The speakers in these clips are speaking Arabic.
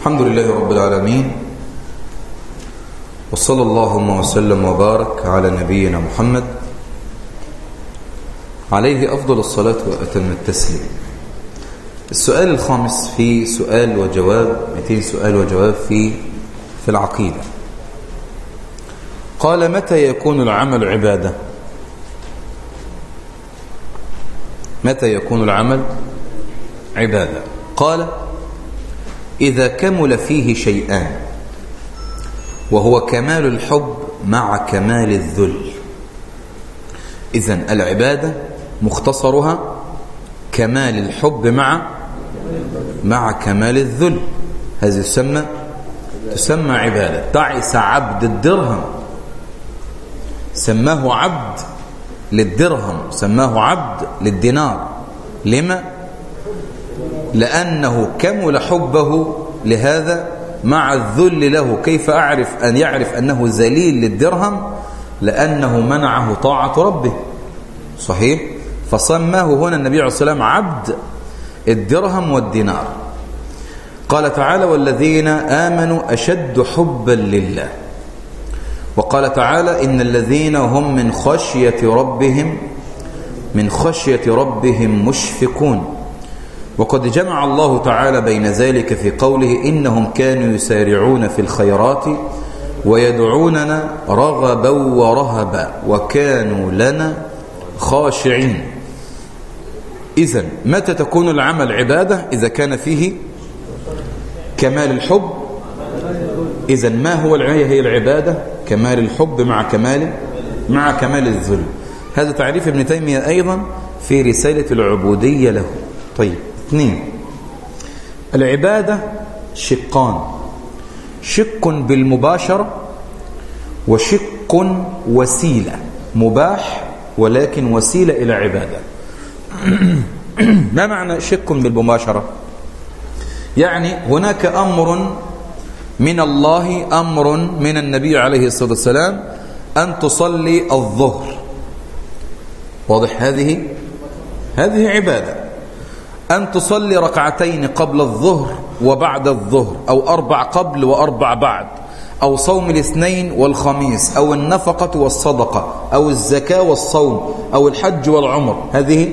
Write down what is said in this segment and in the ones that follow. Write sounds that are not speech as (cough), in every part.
الحمد لله رب العالمين وصلى اللهم وسلم وبارك على نبينا محمد عليه أفضل الصلاة وأتم التسليم. السؤال الخامس في سؤال وجواب 200 سؤال وجواب في في العقيدة. قال متى يكون العمل عبادة؟ متى يكون العمل عبادة؟ قال إذا كمل فيه شيئان وهو كمال الحب مع كمال الذل. إذن العبادة مختصرها كمال الحب مع مع كمال الذل. هذه تسمى تسمى عبادة. تعس عبد الدرهم. سماه عبد للدرهم سماه عبد للدينار. لما؟ لأنه كمل حبه لهذا مع الذل له. كيف أعرف أن يعرف أنه ذليل للدرهم؟ لأنه منعه طاعة ربه. صحيح؟ فسماه هنا النبي عليه والسلام عبد الدرهم والدينار. قال تعالى والذين آمنوا أشد حبا لله وقال تعالى إن الذين هم من خشية ربهم من خشية ربهم مشفقون وقد جمع الله تعالى بين ذلك في قوله إنهم كانوا يسارعون في الخيرات ويدعوننا رغبا ورهبا وكانوا لنا خاشعين. إذا متى تكون العمل عبادة؟ إذا كان فيه كمال الحب. إذا ما هو هي العبادة؟ كمال الحب مع كمال مع كمال الذل. هذا تعريف ابن تيمية أيضا في رسالة العبودية له. طيب. اثنين. العبادة شقان. شق بالمباشرة وشق وسيلة. مباح ولكن وسيلة إلى عبادة. (clears throat) ما معنى شق بالمباشرة؟ يعني هناك أمر من الله أمر من النبي عليه الصلاة والسلام أن تصلي الظهر. واضح هذه؟ هذه عبادة. أن تصلي ركعتين قبل الظهر وبعد الظهر أو أربع قبل وأربع بعد أو صوم الاثنين والخميس أو النفقة والصدقة أو الزكاة والصوم أو الحج والعمر. هذه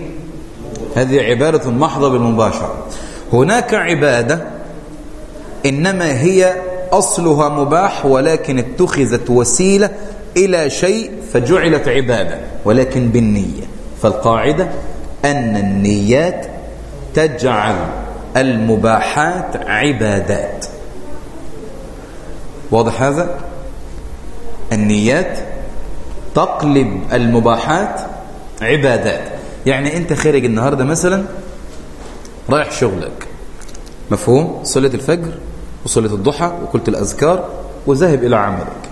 هذه عبادة محضة بالمباشرة. هناك عبادة إنما هي أصلها مباح ولكن اتخذت وسيلة إلى شيء فجعلت عبادة ولكن بالنية. فالقاعدة أن النيات تجعل المباحات عبادات. واضح هذا؟ النيات تقلب المباحات عبادات. يعني أنت خارج النهاردة مثلا رايح شغلك. مفهوم؟ صلاة الفجر وصلاة الضحى وقلت الأذكار وذهب إلى عملك.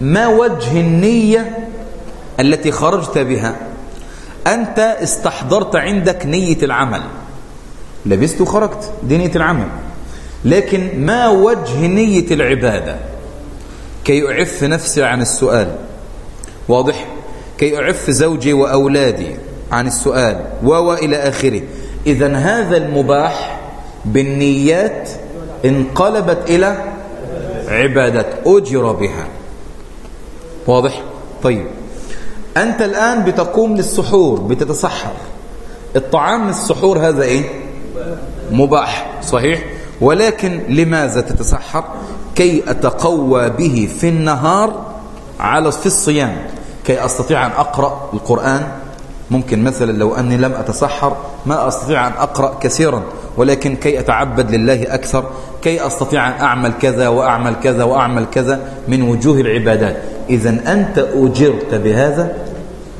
ما وجه النية التي خرجت بها؟ أنت استحضرت عندك نية العمل. لبست وخرجت دي نية العمل. لكن ما وجه نية العبادة؟ كي أعف نفسي عن السؤال. واضح؟ كي أعف زوجي وأولادي عن السؤال. وإلى آخره. إذا هذا المباح بالنيات انقلبت إلى عبادة. أجر بها. واضح؟ طيب. أنت الآن بتقوم للسحور بتتسحر. الطعام السحور هذا إيه؟ مباح صحيح؟ ولكن لماذا تتسحر؟ كي أتقوى به في النهار على في الصيام. كي أستطيع أن أقرأ القرآن؟ ممكن مثلا لو أني لم أتسحر ما أستطيع أن أقرأ كثيرا ولكن كي أتعبد لله أكثر كي أستطيع أن أعمل كذا وأعمل كذا وأعمل كذا من وجوه العبادات. إذا أنت أجرت بهذا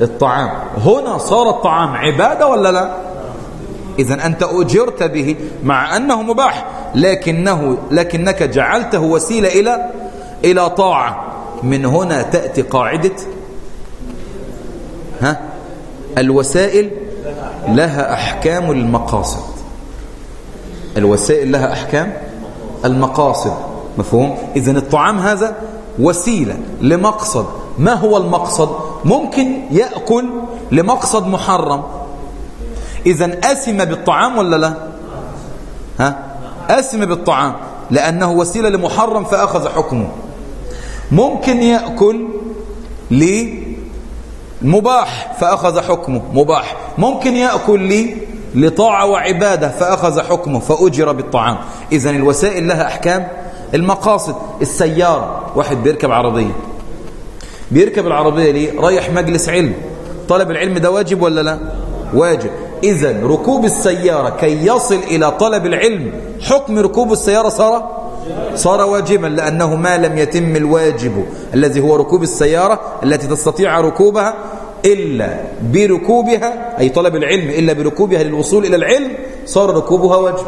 الطعام هنا صار الطعام عبادة ولا لا؟ إذا أنت أجرت به مع أنه مباح لكنه لكنك جعلته وسيلة إلى إلى طاعة. من هنا تأتي قاعدة ها؟ الوسائل لها أحكام المقاصد. الوسائل لها أحكام المقاصد. مفهوم؟ إذا الطعام هذا وسيلة لمقصد. ما هو المقصد؟ ممكن يأكل لمقصد محرم. إذا أسم بالطعام ولا لا؟ ها؟ أسم بالطعام لأنه وسيلة لمحرم فأخذ حكمه. ممكن يأكل لمباح فأخذ حكمه مباح. ممكن يأكل لي لطاعة وعبادة فأخذ حكمه فأجر بالطعام. إذا الوسائل لها أحكام. المقاصد السيارة. واحد بيركب عربية. بيركب العربية ليه رايح مجلس علم. طلب العلم ده واجب ولا لا؟ واجب. إذا ركوب السيارة كي يصل إلى طلب العلم حكم ركوب السيارة صار؟ صار واجبا لأنه ما لم يتم الواجب الذي هو ركوب السيارة التي تستطيع ركوبها إلا بركوبها أي طلب العلم إلا بركوبها للوصول إلى العلم صار ركوبها واجب.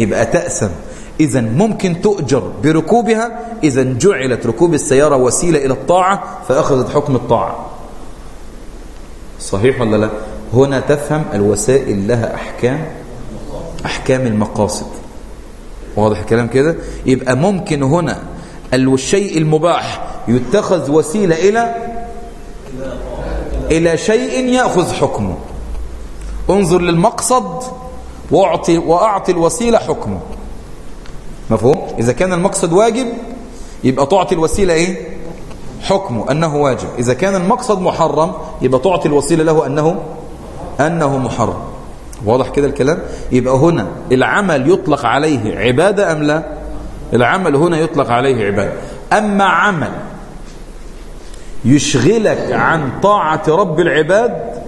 يبقى تأسم إذا ممكن تؤجر بركوبها. إذا جعلت ركوب السيارة وسيلة إلى الطاعة فأخذت حكم الطاعة. صحيح ولا لا؟ هنا تفهم الوسائل لها أحكام أحكام المقاصد. واضح الكلام كده؟ يبقى ممكن هنا الشيء المباح يتخذ وسيلة إلى إلى شيء يأخذ حكمه. انظر للمقصد واعطي, وأعطي الوسيلة حكمه. مفهوم؟ إذا كان المقصد واجب يبقى تعطي الوسيلة إيه؟ حكمه أنه واجب. إذا كان المقصد محرم يبقى تعطي الوسيلة له أنه أنه محرم. واضح كده الكلام؟ يبقى هنا العمل يطلق عليه عبادة أم لا؟ العمل هنا يطلق عليه عبادة. أما عمل يشغلك عن طاعة رب العباد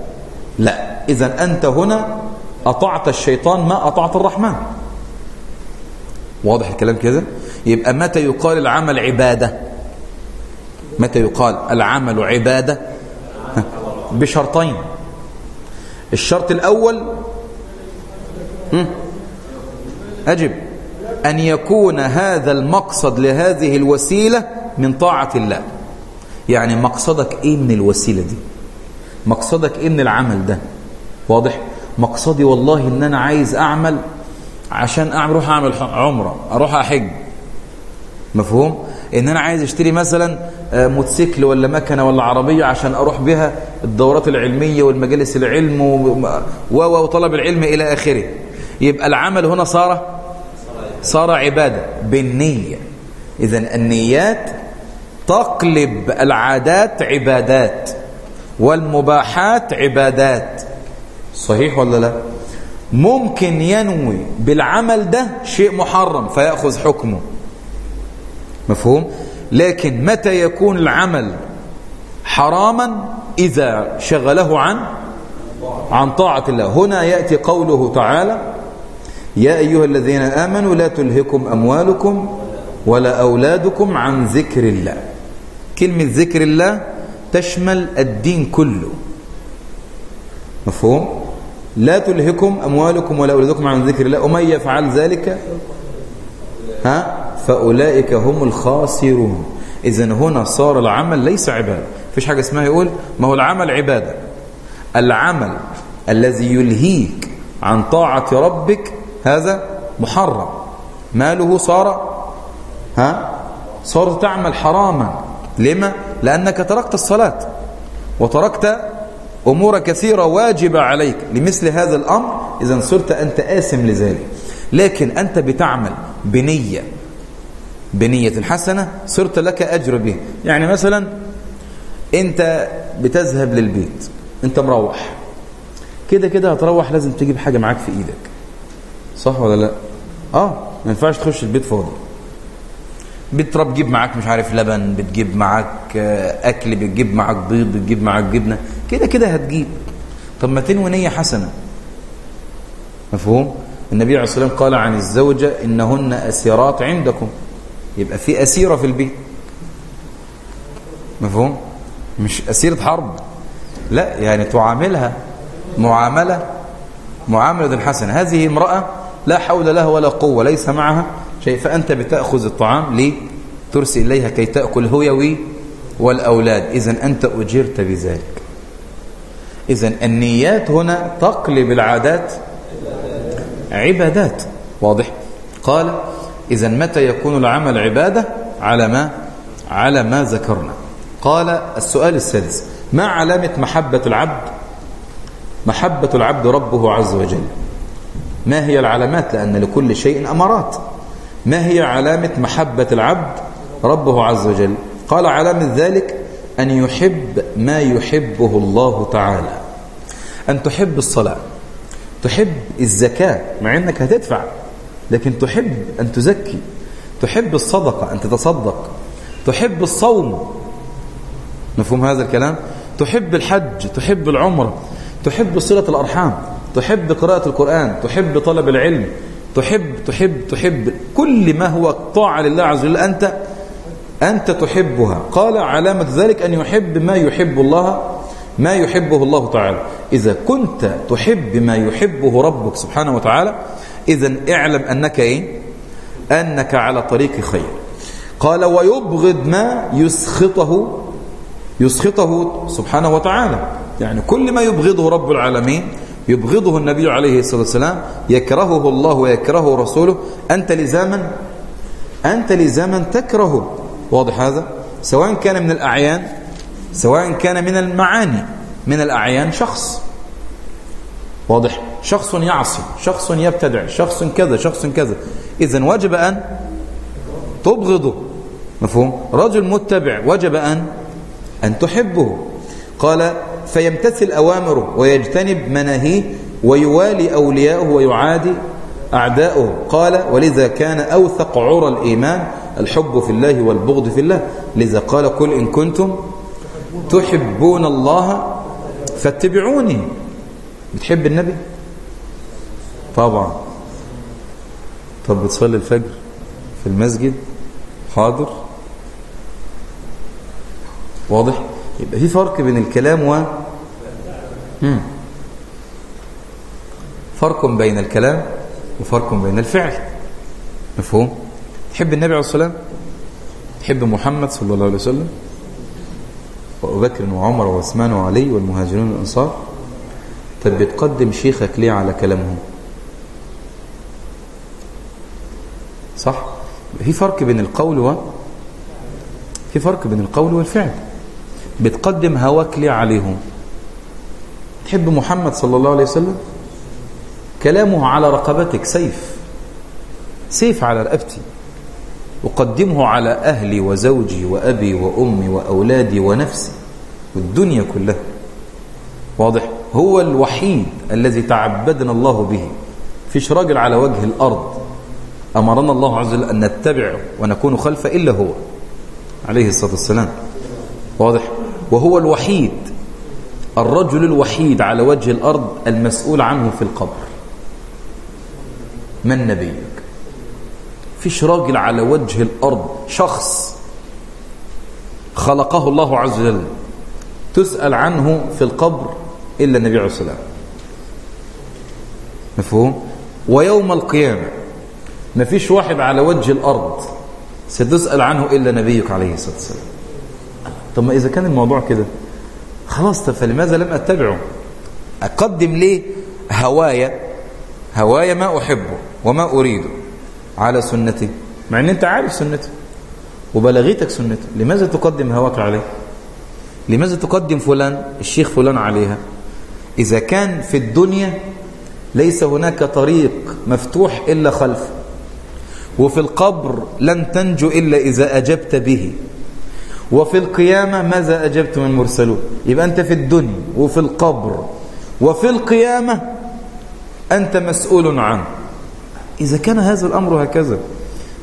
لا. إذا أنت هنا أطعت الشيطان ما أطعت الرحمن. واضح الكلام كده؟ يبقى متى يقال العمل عبادة؟ متى يقال العمل عبادة؟ بشرطين. الشرط الأول أجب أن يكون هذا المقصد لهذه الوسيلة من طاعة الله. يعني مقصدك إيه من الوسيلة دي؟ مقصدك إيه من العمل ده؟ واضح؟ مقصدي والله إن أنا عايز أعمل عشان أروح أعمل عمرة أروح أحج. مفهوم؟ إن أنا عايز أشتري مثلا موتوسيكل ولا مكنة ولا عربية عشان أروح بها الدورات العلمية والمجالس العلم وطلب العلم إلى آخره. يبقى العمل هنا صار صار عبادة بالنية. إذا النيات تقلب العادات عبادات والمباحات عبادات. صحيح ولا لا؟ ممكن ينوي بالعمل ده شيء محرم فيأخذ حكمه. مفهوم؟ لكن متى يكون العمل حراما؟ إذا شغله عن عن طاعة الله. هنا يأتي قوله تعالى يا أيها الذين آمنوا لا تلهكم أموالكم ولا أولادكم عن ذكر الله. كلمة ذكر الله تشمل الدين كله. مفهوم؟ لا تلهكم أموالكم ولا أولادكم عن ذكر الله ومن يفعل ذلك ها؟ فأولئك هم الخاسرون. إذن هنا صار العمل ليس عبادة. فيش حاجة اسمها يقول؟ ما هو العمل عبادة. العمل الذي يلهيك عن طاعة ربك هذا محرم. ماله صار ها؟ صار تعمل حراما. لما؟ لأنك تركت الصلاة وتركت أمور كثيرة واجبة عليك لمثل هذا الأمر إذا صرت أنت آثم لذلك. لكن أنت بتعمل بنية بنية حسنة صرت لك أجر به. يعني مثلا أنت بتذهب للبيت أنت مروح. كده كده هتروح لازم تجيب حاجة معاك في إيدك. صح ولا لا؟ آه ما ينفعش تخش البيت فاضي. بتراب بتجيب معاك مش عارف لبن بتجيب معاك أكل بتجيب معاك بيض بتجيب معاك جبنة. كده كده هتجيب. طب ما تنوي نية حسنة. مفهوم؟ النبي عليه الصلاة والسلام قال عن الزوجة إنهن أسيرات عندكم. يبقى في أسيرة في البيت. مفهوم؟ مش أسيرة حرب. لا يعني تعاملها معاملة معاملة حسنة. هذه امرأة لا حول لها ولا قوة ليس معها. شيء فأنت بتأخذ الطعام ليه ترسل إليها كي تأكل هو والأولاد؟ إذا أنت أجرت بذلك. إذا النيات هنا تقلب العادات عبادات. واضح؟ قال إذا متى يكون العمل عبادة؟ على ما؟ على ما ذكرنا. قال السؤال السادس ما علامة محبة العبد؟ محبة العبد ربه عز وجل. ما هي العلامات؟ لأن لكل شيء أمارات. ما هي علامة محبة العبد ربه عز وجل؟ قال علامة ذلك أن يحب ما يحبه الله تعالى. أن تحب الصلاة تحب الزكاة مع أنك هتدفع لكن تحب أن تزكي تحب الصدقة أن تتصدق تحب الصوم. مفهوم هذا الكلام؟ تحب الحج تحب العمرة تحب صلة الأرحام تحب قراءة القرآن تحب طلب العلم تحب تحب تحب. كل ما هو طاعة لله عز وجل أنت أنت تحبها. قال علامة ذلك أن يحب ما يحب الله ما يحبه الله تعالى. إذا كنت تحب ما يحبه ربك سبحانه وتعالى إذا اعلم أنك إيه؟ أنك على طريق خير. قال ويبغض ما يسخطه يسخطه سبحانه وتعالى. يعني كل ما يبغضه رب العالمين يبغضه النبي عليه الصلاة والسلام يكرهه الله ويكرهه رسوله. أنت لزاما أنت لزاما تكره واضح هذا؟ سواء كان من الأعيان سواء كان من المعاني من الأعيان شخص. واضح؟ شخص يعصي شخص يبتدع شخص كذا شخص كذا. إذا وجب أن تبغضه. مفهوم؟ رجل متبع وجب أن أن تحبه. قال فيمتثل أوامره ويجتنب مناهيه ويوالي أولياءه ويعادي أعداؤه. قال ولذا كان أوثق عرى الإيمان الحب في الله والبغض في الله. لذا قال قل إن كنتم تحبون الله فاتبعوني. بتحب النبي؟ طبعا. طب بتصلي الفجر في المسجد حاضر؟ واضح؟ يبقى في فرق بين الكلام و. فرق بين الكلام وفرق بين الفعل. مفهوم؟ تحب النبي عليه الصلاة والسلام؟ تحب محمد صلى الله عليه وسلم؟ وأبو بكر وعمر وعثمان وعلي والمهاجرون والأنصار؟ طب بتقدم شيخك ليه على كلامهم؟ صح؟ في فرق بين القول و في فرق بين القول والفعل. بتقدم هواك ليه عليهم؟ تحب محمد صلى الله عليه وسلم؟ كلامه على رقبتك سيف. سيف على رقبتي. أقدمه على أهلي وزوجي وأبي وأمي وأولادي ونفسي والدنيا كلها. واضح؟ هو الوحيد الذي تعبدنا الله به. فيش راجل على وجه الأرض أمرنا الله عز وجل أن نتبعه ونكون خلفه إلا هو. عليه الصلاة والسلام. واضح؟ وهو الوحيد الرجل الوحيد على وجه الأرض المسؤول عنه في القبر. من نبيك؟ فيش راجل على وجه الأرض شخص خلقه الله عز وجل تسأل عنه في القبر إلا النبي عليه والسلام. مفهوم؟ ويوم القيامة ما فيش واحد على وجه الأرض ستسأل عنه إلا نبيك عليه الصلاة والسلام. طب ما إذا كان الموضوع كده خلاص فلماذا لم أتبعه؟ أقدم ليه هوايا هوايا ما أحبه وما أريده على سنتي مع أن أنت عارف سنته وبلغيتك سنته لماذا تقدم هواك عليه؟ لماذا تقدم فلان الشيخ فلان عليها؟ إذا كان في الدنيا ليس هناك طريق مفتوح إلا خلفه وفي القبر لن تنجو إلا إذا أجبت به. وفي القيامة ماذا أجبت من مرسلون؟ يبقى أنت في الدنيا وفي القبر. وفي القيامة أنت مسؤول عنه. إذا كان هذا الأمر هكذا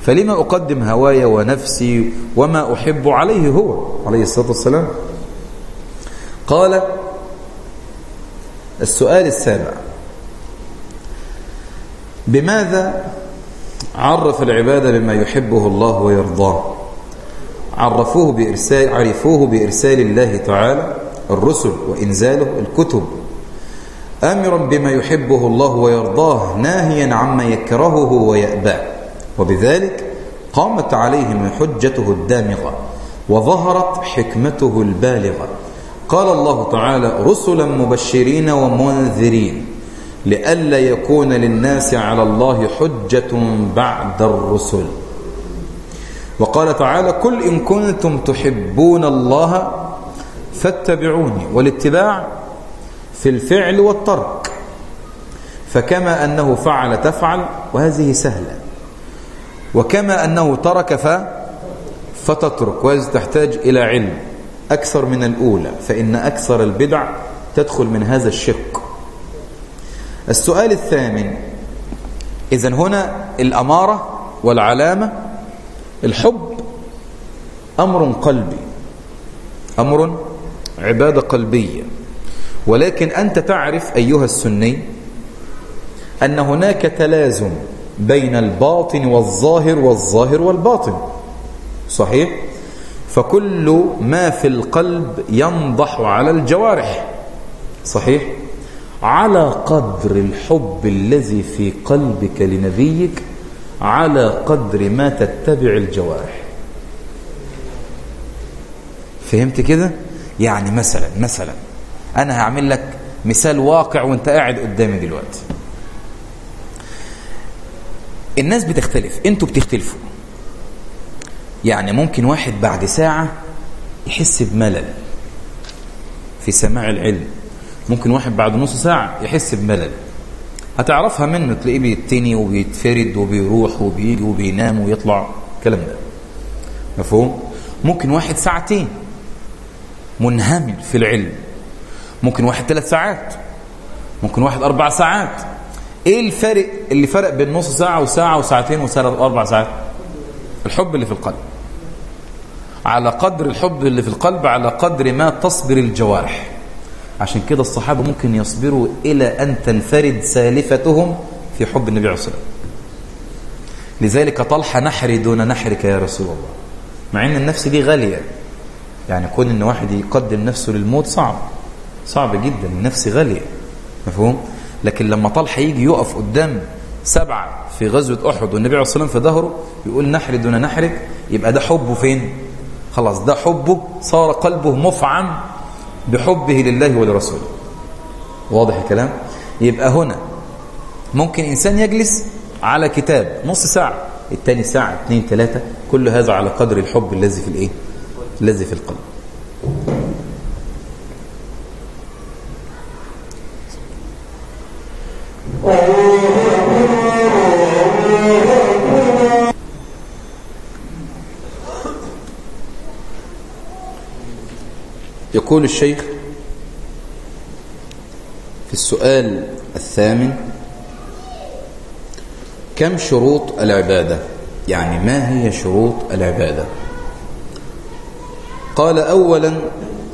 فلما أقدم هواي ونفسي وما أحب عليه هو عليه الصلاة والسلام. قال السؤال السابع. بماذا عرف العبادة بما يحبه الله ويرضاه؟ عرفوه بإرسال عرفوه بإرسال الله تعالى الرسل وإنزاله الكتب. آمرا بما يحبه الله ويرضاه ناهيا عما يكرهه ويأباه. وبذلك قامت عليهم حجته الدامغة وظهرت حكمته البالغة. قال الله تعالى رسلا مبشرين ومنذرين لئلا يكون للناس على الله حجة بعد الرسل. وقال تعالى قل إن كنتم تحبون الله فاتبعوني والاتباع في الفعل والترك. فكما أنه فعل تفعل وهذه سهلة. وكما أنه ترك فتترك وهذه تحتاج إلى علم أكثر من الأولى فإن أكثر البدع تدخل من هذا الشق. السؤال الثامن إذا هنا الأمارة والعلامة الحب أمر قلبي أمر عبادة قلبية ولكن أنت تعرف أيها السني أن هناك تلازم بين الباطن والظاهر والظاهر والباطن صحيح؟ فكل ما في القلب ينضح على الجوارح صحيح؟ على قدر الحب الذي في قلبك لنبيك على قدر ما تتبع الجوارح. فهمت كده؟ يعني مثلا مثلا أنا هعمل لك مثال واقع وأنت قاعد قدامي دلوقتي. الناس بتختلف أنتوا بتختلفوا. يعني ممكن واحد بعد ساعة يحس بملل في سماع العلم. ممكن واحد بعد نص ساعة يحس بملل. هتعرفها منه تلاقيه بيتني وبيتفرد وبيروح وبيجي وبينام ويطلع. الكلام ده. مفهوم؟ ممكن واحد ساعتين منهمل في العلم. ممكن واحد ثلاث ساعات. ممكن واحد أربع ساعات. إيه الفرق اللي فرق بين نص ساعة وساعة وساعتين وساعة واربع ساعات؟ الحب اللي في القلب. على قدر الحب اللي في القلب على قدر ما تصبر الجوارح. عشان كده الصحابة ممكن يصبروا إلى أن تنفرد سالفتهم في حب النبي عليه الصلاة لذلك طلحة نحري دون نحرك يا رسول الله. مع أن النفس دي غالية. يعني كون أن واحد يقدم نفسه للموت صعب. صعب جدا. النفس غالية. مفهوم؟ لكن لما طلحة يجي يقف قدام سبعة في غزوة أحد والنبي عليه الصلاة في ظهره يقول نحري دون نحرك يبقى ده حبه فين؟ خلاص ده حبه صار قلبه مفعم بحبه لله ولرسوله. واضح الكلام؟ يبقى هنا ممكن إنسان يجلس على كتاب نص ساعة التاني ساعة اثنين ثلاثة كل هذا على قدر الحب الذي في الإيه؟ الذي في القلب. يقول الشيخ في السؤال الثامن كم شروط العبادة؟ يعني ما هي شروط العبادة؟ قال أولا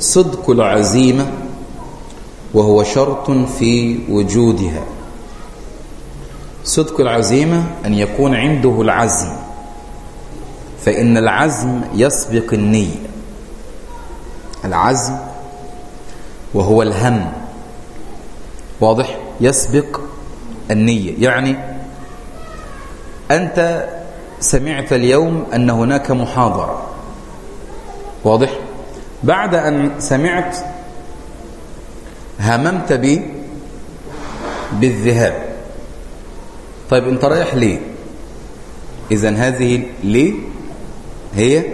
صدق العزيمة وهو شرط في وجودها. صدق العزيمة أن يكون عنده العزم فإن العزم يسبق النية. العزم وهو الهم. واضح؟ يسبق النية. يعني أنت سمعت اليوم أن هناك محاضرة. واضح؟ بعد أن سمعت هممت بي بالذهاب. طيب أنت رايح ليه؟ اذا هذه ليه هي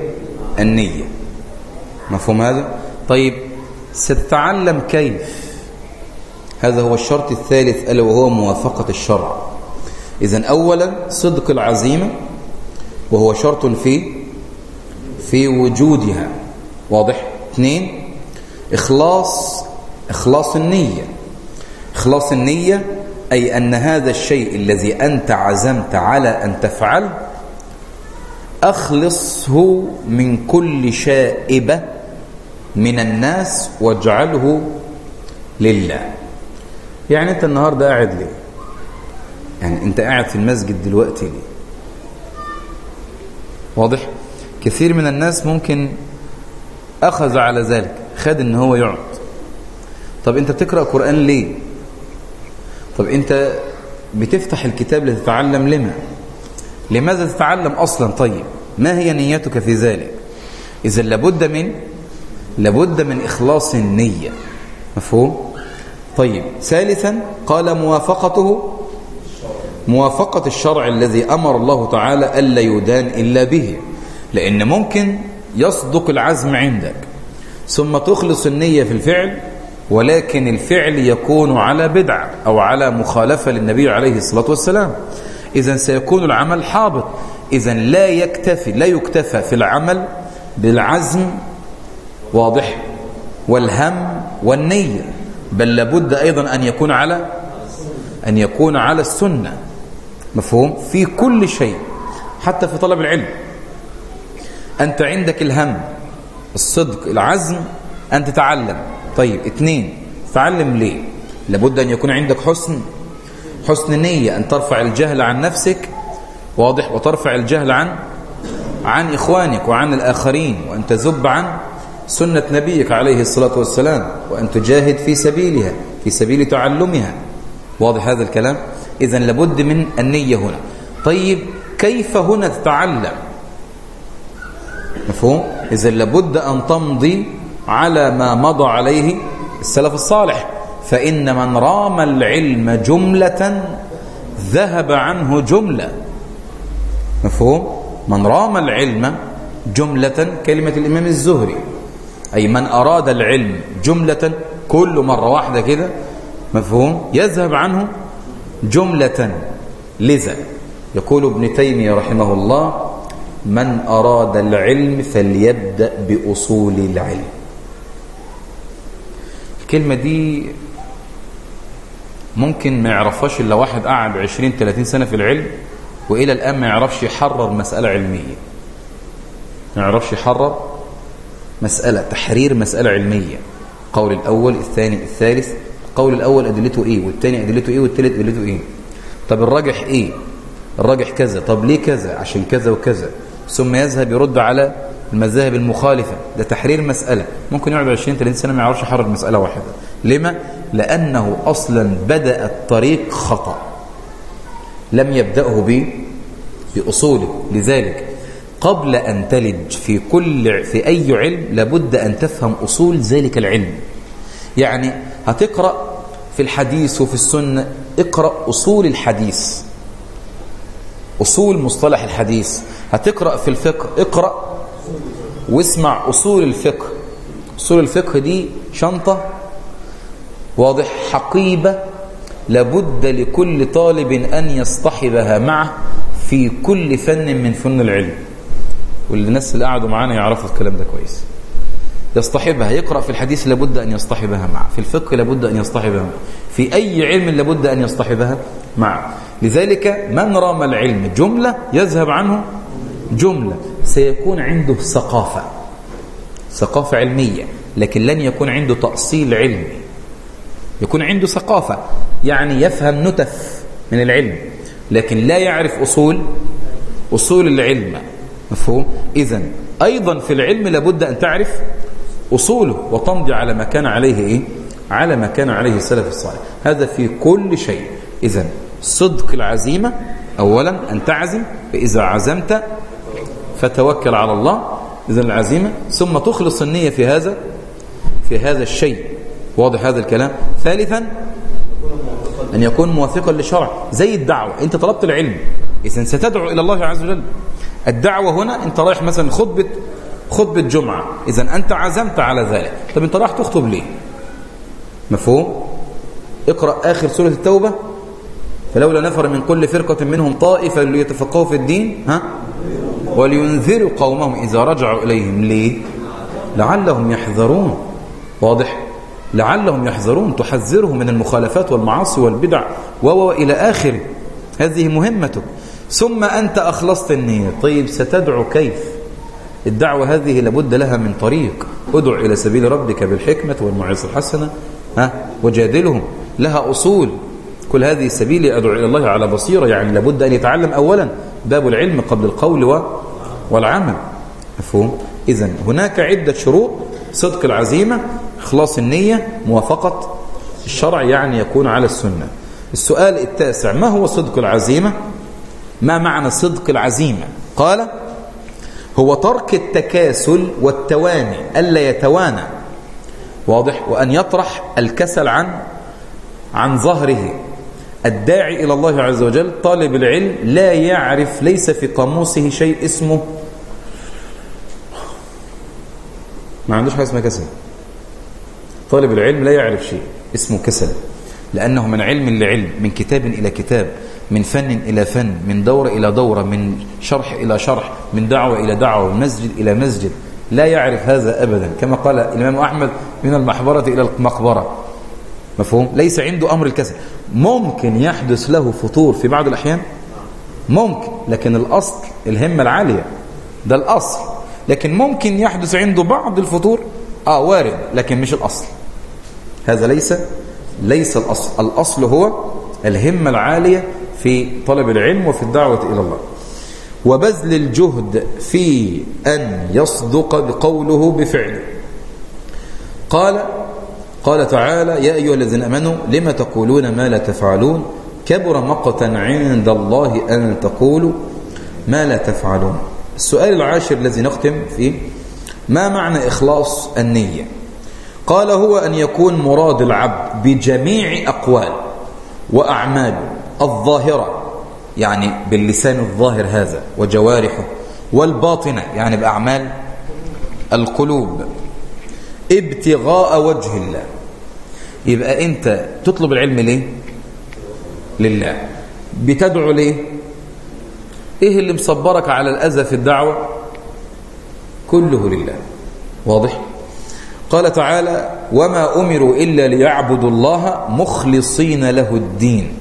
النية. مفهوم هذا؟ طيب ستتعلم كيف؟ هذا هو الشرط الثالث ألا وهو موافقة الشرع. إذا أولا صدق العزيمة وهو شرط في في وجودها. واضح؟ اثنين إخلاص إخلاص النية. إخلاص النية أي أن هذا الشيء الذي أنت عزمت على أن تفعل أخلصه من كل شائبة من الناس واجعله لله. يعني أنت النهاردة قاعد ليه؟ يعني أنت قاعد في المسجد دلوقتي ليه؟ واضح؟ كثير من الناس ممكن أخذ على ذلك خد إن هو يقعد. طب أنت بتقرأ قرآن ليه؟ طب أنت بتفتح الكتاب لتتعلم لما؟ لماذا تتعلم أصلا؟ طيب ما هي نيتك في ذلك؟ إذا لابد من لابد من إخلاص النية. مفهوم؟ طيب ثالثا قال موافقته موافقة الشرع الذي أمر الله تعالى ألا يدان إلا به لأن ممكن يصدق العزم عندك. ثم تخلص النية في الفعل ولكن الفعل يكون على بدعة أو على مخالفة للنبي عليه الصلاة والسلام. إذا سيكون العمل حابط. إذا لا يكتفي لا يكتفى في العمل بالعزم واضح؟ والهم والنية. بل لابد أيضا أن يكون على أن يكون على السنة. مفهوم؟ في كل شيء. حتى في طلب العلم. أنت عندك الهم الصدق العزم أن تتعلم. طيب اثنين تعلم ليه؟ لابد أن يكون عندك حسن. حسن نية أن ترفع الجهل عن نفسك. واضح؟ وترفع الجهل عن عن إخوانك وعن الآخرين وأن تذب عن سنة نبيك عليه الصلاة والسلام وأن تجاهد في سبيلها في سبيل تعلمها. واضح هذا الكلام؟ إذا لابد من النية هنا. طيب كيف هنا تتعلم؟ مفهوم؟ إذا لابد أن تمضي على ما مضى عليه السلف الصالح. فإن من رام العلم جملة ذهب عنه جملة. مفهوم؟ من رام العلم جملة كلمة الإمام الزهري. أي من أراد العلم جملة كل مرة واحدة كده مفهوم؟ يذهب عنه جملة لذا. يقول ابن تيمية رحمه الله من أراد العلم فليبدأ بأصول العلم. الكلمة دي ممكن ما يعرفهاش إلا واحد قعد 20-30 سنة في العلم وإلى الآن ما يعرفش يحرر مسألة علمية. ما يعرفش يحرر مسألة تحرير مسألة علمية. قول الأول الثاني الثالث. القول الأول أدلته إيه؟ والثاني أدلته إيه؟ والثالث أدلته إيه؟ طب الراجح إيه؟ الراجح كذا. طب ليه كذا؟ عشان كذا وكذا. ثم يذهب يرد على المذاهب المخالفة. ده تحرير مسألة. ممكن يقعد 20 30 سنة ما يعرفش يحرر مسألة واحدة. لما؟ لأنه أصلا بدأ الطريق خطأ. لم يبدأه بأصوله. لذلك قبل أن تلج في كل في أي علم لابد أن تفهم أصول ذلك العلم. يعني هتقرأ في الحديث وفي السنة اقرأ أصول الحديث. أصول مصطلح الحديث. هتقرأ في الفقه اقرأ واسمع أصول الفقه. أصول الفقه دي شنطة واضح حقيبة لابد لكل طالب أن يصطحبها معه في كل فن من فن العلم. والناس اللي قعدوا معانا يعرفوا الكلام ده كويس. يصطحبها. يقرأ في الحديث لابد أن يصطحبها معه. في الفقه لابد أن يصطحبها معه. في أي علم لابد أن يصطحبها معه. لذلك من رام العلم؟ جملة يذهب عنه جملة. سيكون عنده ثقافة. ثقافة علمية. لكن لن يكون عنده تأصيل علمي. يكون عنده ثقافة. يعني يفهم نتف من العلم. لكن لا يعرف أصول أصول العلم. مفهوم؟ إذا أيضا في العلم لابد أن تعرف أصوله وتمضي على ما كان عليه إيه؟ على ما كان عليه السلف الصالح. هذا في كل شيء. إذا صدق العزيمة أولا أن تعزم فإذا عزمت فتوكل على الله. إذا العزيمة ثم تخلص النية في هذا في هذا الشيء. واضح هذا الكلام؟ ثالثا أن يكون موافقا للشرع. زي الدعوة. أنت طلبت العلم إذا ستدعو إلى الله عز وجل. الدعوة هنا أنت رايح مثلا خطبة خطبة جمعة. إذا أنت عزمت على ذلك. طب أنت رايح تخطب ليه؟ مفهوم؟ اقرأ آخر سورة التوبة. فلولا نفر من كل فرقة منهم طائفة ليتفقهوا في الدين ها؟ ولينذروا قومهم إذا رجعوا إليهم. ليه؟ لعلهم يحذرون. واضح؟ لعلهم يحذرون. تحذرهم من المخالفات والمعاصي والبدع وهو إلى آخره. هذه مهمتك. ثم أنت أخلصت النية. طيب ستدعو كيف؟ الدعوة هذه لابد لها من طريق. ادع إلى سبيل ربك بالحكمة والموعظة الحسنة. ها؟ وجادلهم. لها أصول. كل هذه سبيلي أدعو إلى الله على بصيرة. يعني لابد أن يتعلم أولا باب العلم قبل القول والعمل. مفهوم؟ إذا هناك عدة شروط. صدق العزيمة إخلاص النية موافقة. الشرع يعني يكون على السنة. السؤال التاسع ما هو صدق العزيمة؟ ما معنى صدق العزيمة قال هو ترك التكاسل والتواني ألا يتوانى. واضح؟ وأن يطرح الكسل عن عن ظهره. الداعي إلى الله عز وجل طالب العلم لا يعرف ليس في قاموسه شيء اسمه. ما عندوش حاجة اسمها كسل. طالب العلم لا يعرف شيء اسمه كسل لأنه من علم لعلم من كتاب إلى كتاب. من فن إلى فن من دورة إلى دورة من شرح إلى شرح من دعوة إلى دعوة من مسجد إلى مسجد. لا يعرف هذا أبدا. كما قال الإمام أحمد من المحبرة إلى المقبرة. مفهوم؟ ليس عنده أمر الكسل ممكن يحدث له فطور في بعض الأحيان؟ ممكن. لكن الأصل الهمة العالية. ده الأصل. لكن ممكن يحدث عنده بعض الفطور؟ آه وارد. لكن مش الأصل. هذا ليس ليس الأصل. الأصل هو الهمة العالية في طلب العلم وفي الدعوة إلى الله. وبذل الجهد في أن يصدق بقوله بفعله. قال قال تعالى يا أيها الذين أمنوا لما تقولون ما لا تفعلون؟ كبر مقتا عند الله أن تقولوا ما لا تفعلون. السؤال العاشر الذي نختم فيه ما معنى إخلاص النية؟ قال هو أن يكون مراد العبد بجميع أقوال وأعمال الظاهرة يعني باللسان الظاهر هذا وجوارحه والباطنة يعني بأعمال القلوب. ابتغاء وجه الله. يبقى أنت تطلب العلم ليه؟ لله. بتدعو ليه؟ إيه اللي مصبرك على الأذى في الدعوة؟ كله لله. واضح؟ قال تعالى وما أمروا إلا ليعبدوا الله مخلصين له الدين.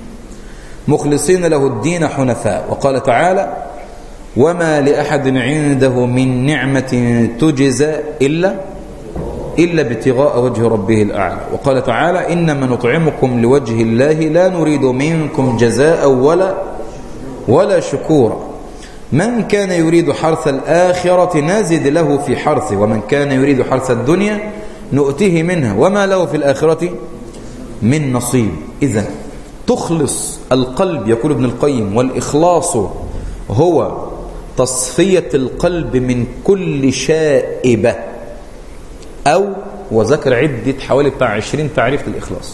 مخلصين له الدين حنفاء. وقال تعالى وما لأحد عنده من نعمة تجزى إلا إلا ابتغاء وجه ربه الأعلى. وقال تعالى إنما نطعمكم لوجه الله لا نريد منكم جزاء ولا ولا شكورا. من كان يريد حرث الآخرة نزد له في حرثه ومن كان يريد حرث الدنيا نؤتيه منها. وما له في الآخرة من نصيب. إذا تخلص القلب يقول ابن القيم والإخلاص هو تصفية القلب من كل شائبة. أو وذكر عدة حوالي بتاع عشرين تعريف للإخلاص.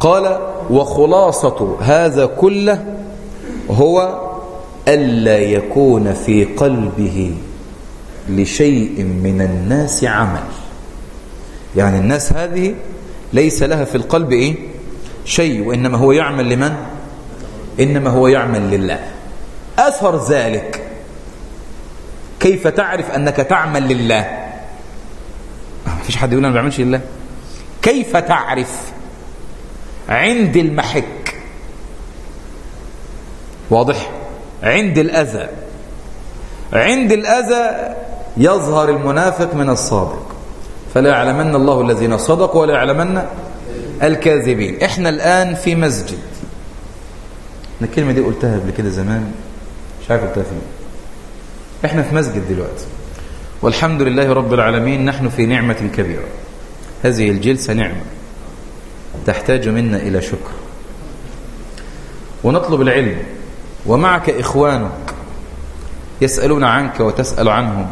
قال وخلاصة هذا كله هو ألا يكون في قلبه لشيء من الناس عمل. يعني الناس هذه ليس لها في القلب إيه؟ شيء وإنما هو يعمل لمن؟ إنما هو يعمل لله. أثر ذلك كيف تعرف أنك تعمل لله؟ ما فيش حد يقول أنا ما بعملش لله. كيف تعرف؟ عند المحك. واضح؟ عند الأذى. عند الأذى يظهر المنافق من الصادق. فلا يعلمن الله الذين صدقوا ولا يعلمن الكاذبين. إحنا الآن في مسجد. أنا الكلمة دي قلتها قبل كده زمان مش عارف قلتها فين. إحنا في مسجد دلوقتي. والحمد لله رب العالمين نحن في نعمة كبيرة. هذه الجلسة نعمة. تحتاج منا إلى شكر. ونطلب العلم. ومعك إخوانك يسألون عنك وتسأل عنهم.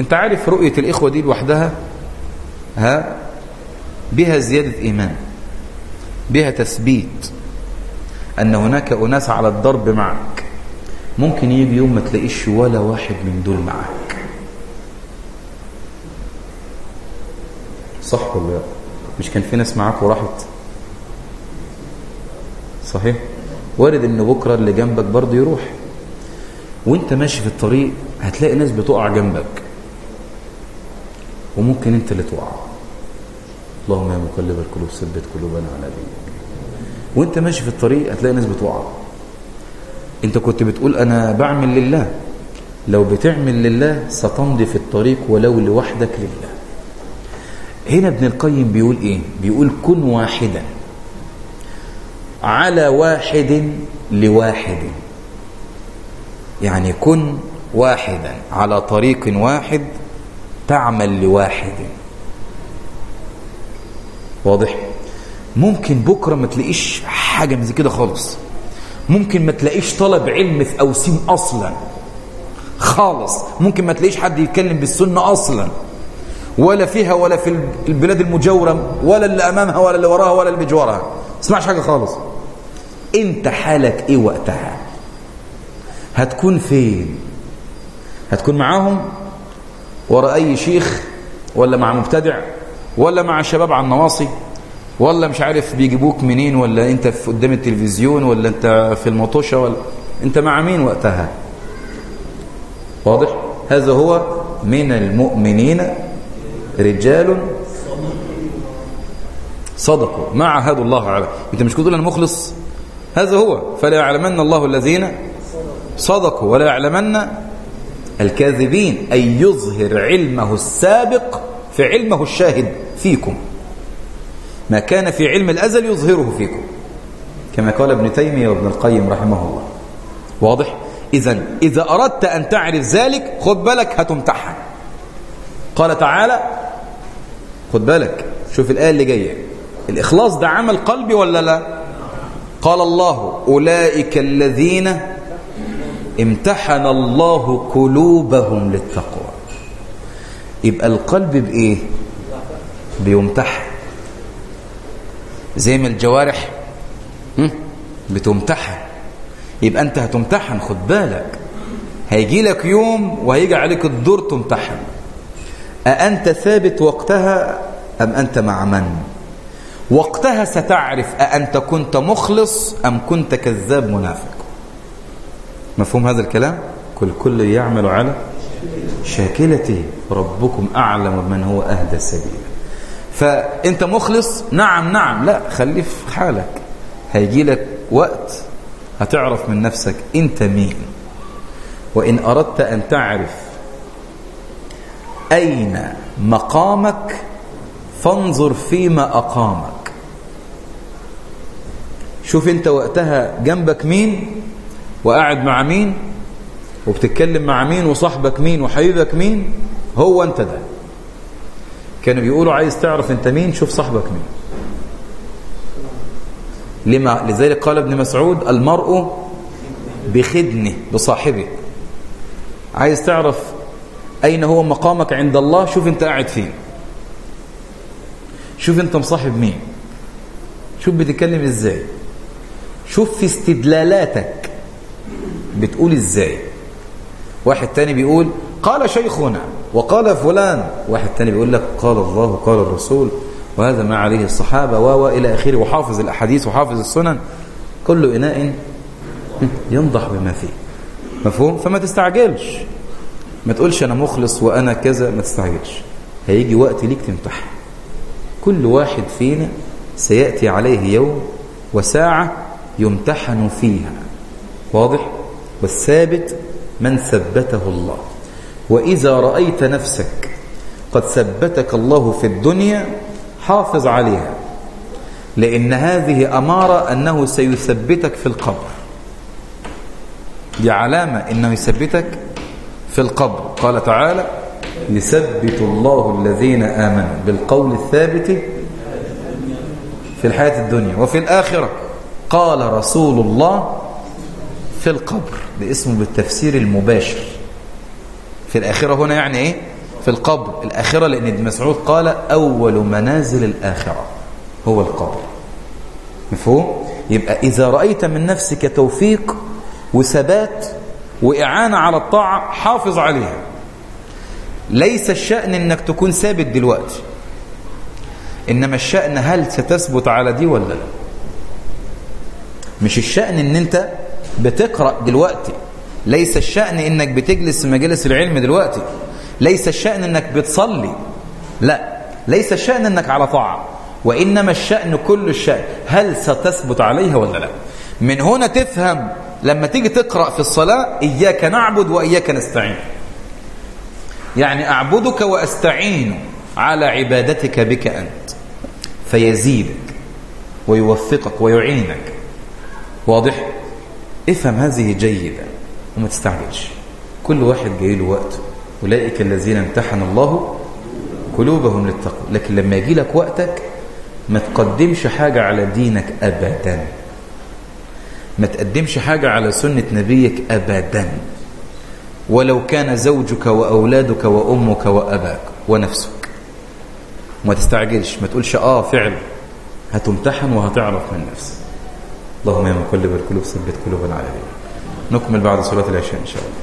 أنت عارف رؤية الإخوة دي لوحدها؟ ها؟ بها زيادة إيمان. بها تثبيت أن هناك أناس على الضرب معك. ممكن يجي يوم ما تلاقيش ولا واحد من دول معك. صح ولا لا؟ مش كان في ناس معاك وراحت؟ صحيح؟ وارد إن بكرة اللي جنبك برضه يروح. وإنت ماشي في الطريق هتلاقي ناس بتقع جنبك. وممكن إنت اللي تقع. اللهم يا مقلب القلوب ثبت قلوبنا على دينك. وانت ماشي في الطريق هتلاقي ناس بتقع. انت كنت بتقول أنا بعمل لله. لو بتعمل لله ستمضي في الطريق ولو لوحدك لله. هنا ابن القيم بيقول إيه؟ بيقول كن واحدا. على واحد لواحد. يعني كن واحدا. على طريق واحد تعمل لواحد. واضح؟ ممكن بكرة ما تلاقيش حاجة من زي كده خالص. ممكن ما تلاقيش طلب علم في أوسيم أصلا. خالص. ممكن ما تلاقيش حد يتكلم بالسنة أصلا. ولا فيها ولا في البلاد المجاورة ولا اللي أمامها ولا اللي وراها ولا اللي بجوارها. اسمعش حاجة خالص. أنت حالك إيه وقتها؟ هتكون فين؟ هتكون معاهم؟ ورا أي شيخ؟ ولا مع مبتدع؟ ولا مع الشباب على النواصي ولا مش عارف بيجيبوك منين ولا انت في قدام التلفزيون ولا انت في المطوشة ولا انت مع مين وقتها؟ واضح؟ هذا هو من المؤمنين رجال صدقوا ما عهدوا الله عليه. انت مش كنت أنا مخلص؟ هذا هو. فلا يعلمن الله الذين صدقوا ولا يعلمن الكاذبين أي يظهر علمه السابق في علمه الشاهد فيكم. ما كان في علم الأزل يظهره فيكم. كما قال ابن تيمية وابن القيم رحمه الله. واضح؟ إذا إذا أردت أن تعرف ذلك خد بالك هتمتحن. قال تعالى خد بالك شوف الآية اللي جاية. الإخلاص ده عمل قلبي ولا لا؟ قال الله أولئك الذين امتحن الله قلوبهم للتقوى. يبقى القلب بإيه؟ بيمتحن. زي ما الجوارح بتمتحن. يبقى أنت هتمتحن خد بالك. هيجي لك يوم وهيجي عليك الدور تمتحن. أأنت ثابت وقتها أم أنت مع من؟ وقتها ستعرف أأنت كنت مخلص أم كنت كذاب منافق. مفهوم هذا الكلام؟ كل كل يعمل على شاكلته ربكم أعلم من هو أهدى سبيلا فأنت مخلص؟ نعم نعم. لا خليه في حالك. هيجي لك وقت هتعرف من نفسك أنت مين. وإن أردت أن تعرف أين مقامك فانظر فيما أقامك. شوف أنت وقتها جنبك مين وقاعد مع مين وبتتكلم مع مين وصاحبك مين وحبيبك مين؟ هو أنت ده. كانوا بيقولوا عايز تعرف أنت مين شوف صاحبك مين. لما لذلك قال ابن مسعود المرء بخدنه بصاحبه. عايز تعرف أين هو مقامك عند الله شوف أنت قاعد فين. شوف أنت مصاحب مين. شوف بتتكلم إزاي. شوف في استدلالاتك بتقول إزاي. واحد تاني بيقول قال شيخنا وقال فلان. واحد تاني بيقول لك قال الله وقال الرسول وهذا ما عليه الصحابة و إلى آخره وحافظ الأحاديث وحافظ السنن. كل إناء ينضح بما فيه. مفهوم؟ فما تستعجلش. ما تقولش أنا مخلص وأنا كذا ما تستعجلش. هيجي وقت ليك تمتحن كل واحد فينا سيأتي عليه يوم وساعة يمتحن فيها. واضح؟ والثابت من ثبته الله. وإذا رأيت نفسك قد ثبتك الله في الدنيا حافظ عليها. لأن هذه أمارة أنه سيثبتك في القبر. دي علامة أنه يثبتك في القبر. قال تعالى يثبت الله الذين آمنوا بالقول الثابت في الحياة الدنيا وفي الآخرة. قال رسول الله في القبر ده اسمه بالتفسير المباشر. في الآخرة هنا يعني إيه؟ في القبر. الآخرة لأن ابن مسعود قال أول منازل الآخرة هو القبر. مفهوم؟ يبقى إذا رأيت من نفسك توفيق وثبات وإعانة على الطاعة حافظ عليها. ليس الشأن أنك تكون ثابت دلوقتي. إنما الشأن هل ستثبت على دي ولا لا؟ مش الشأن أن أنت بتقرأ دلوقتي. ليس الشأن أنك بتجلس في مجالس العلم دلوقتي. ليس الشأن أنك بتصلي. لا. ليس الشأن أنك على طاعة. وإنما الشأن كل الشأن. هل ستثبت عليها ولا لا؟ من هنا تفهم لما تيجي تقرأ في الصلاة إياك نعبد وإياك نستعين. يعني أعبدك وأستعين على عبادتك بك أنت. فيزيدك ويوفقك ويعينك. واضح؟ افهم هذه جيدا وما تستعجلش. كل واحد جاي له وقته أولئك الذين امتحن الله قلوبهم للتقوى. لكن لما يجي لك وقتك ما تقدمش حاجة على دينك أبدا. ما تقدمش حاجة على سنة نبيك أبدا. ولو كان زوجك وأولادك وأمك وأباك ونفسك. وما تستعجلش. ما تقولش آه فعل هتمتحن وهتعرف من نفسك. اللهم يا مقلب القلوب ثبت قلوبنا على دينك نكمل بعد صلاة العشاء إن شاء الله.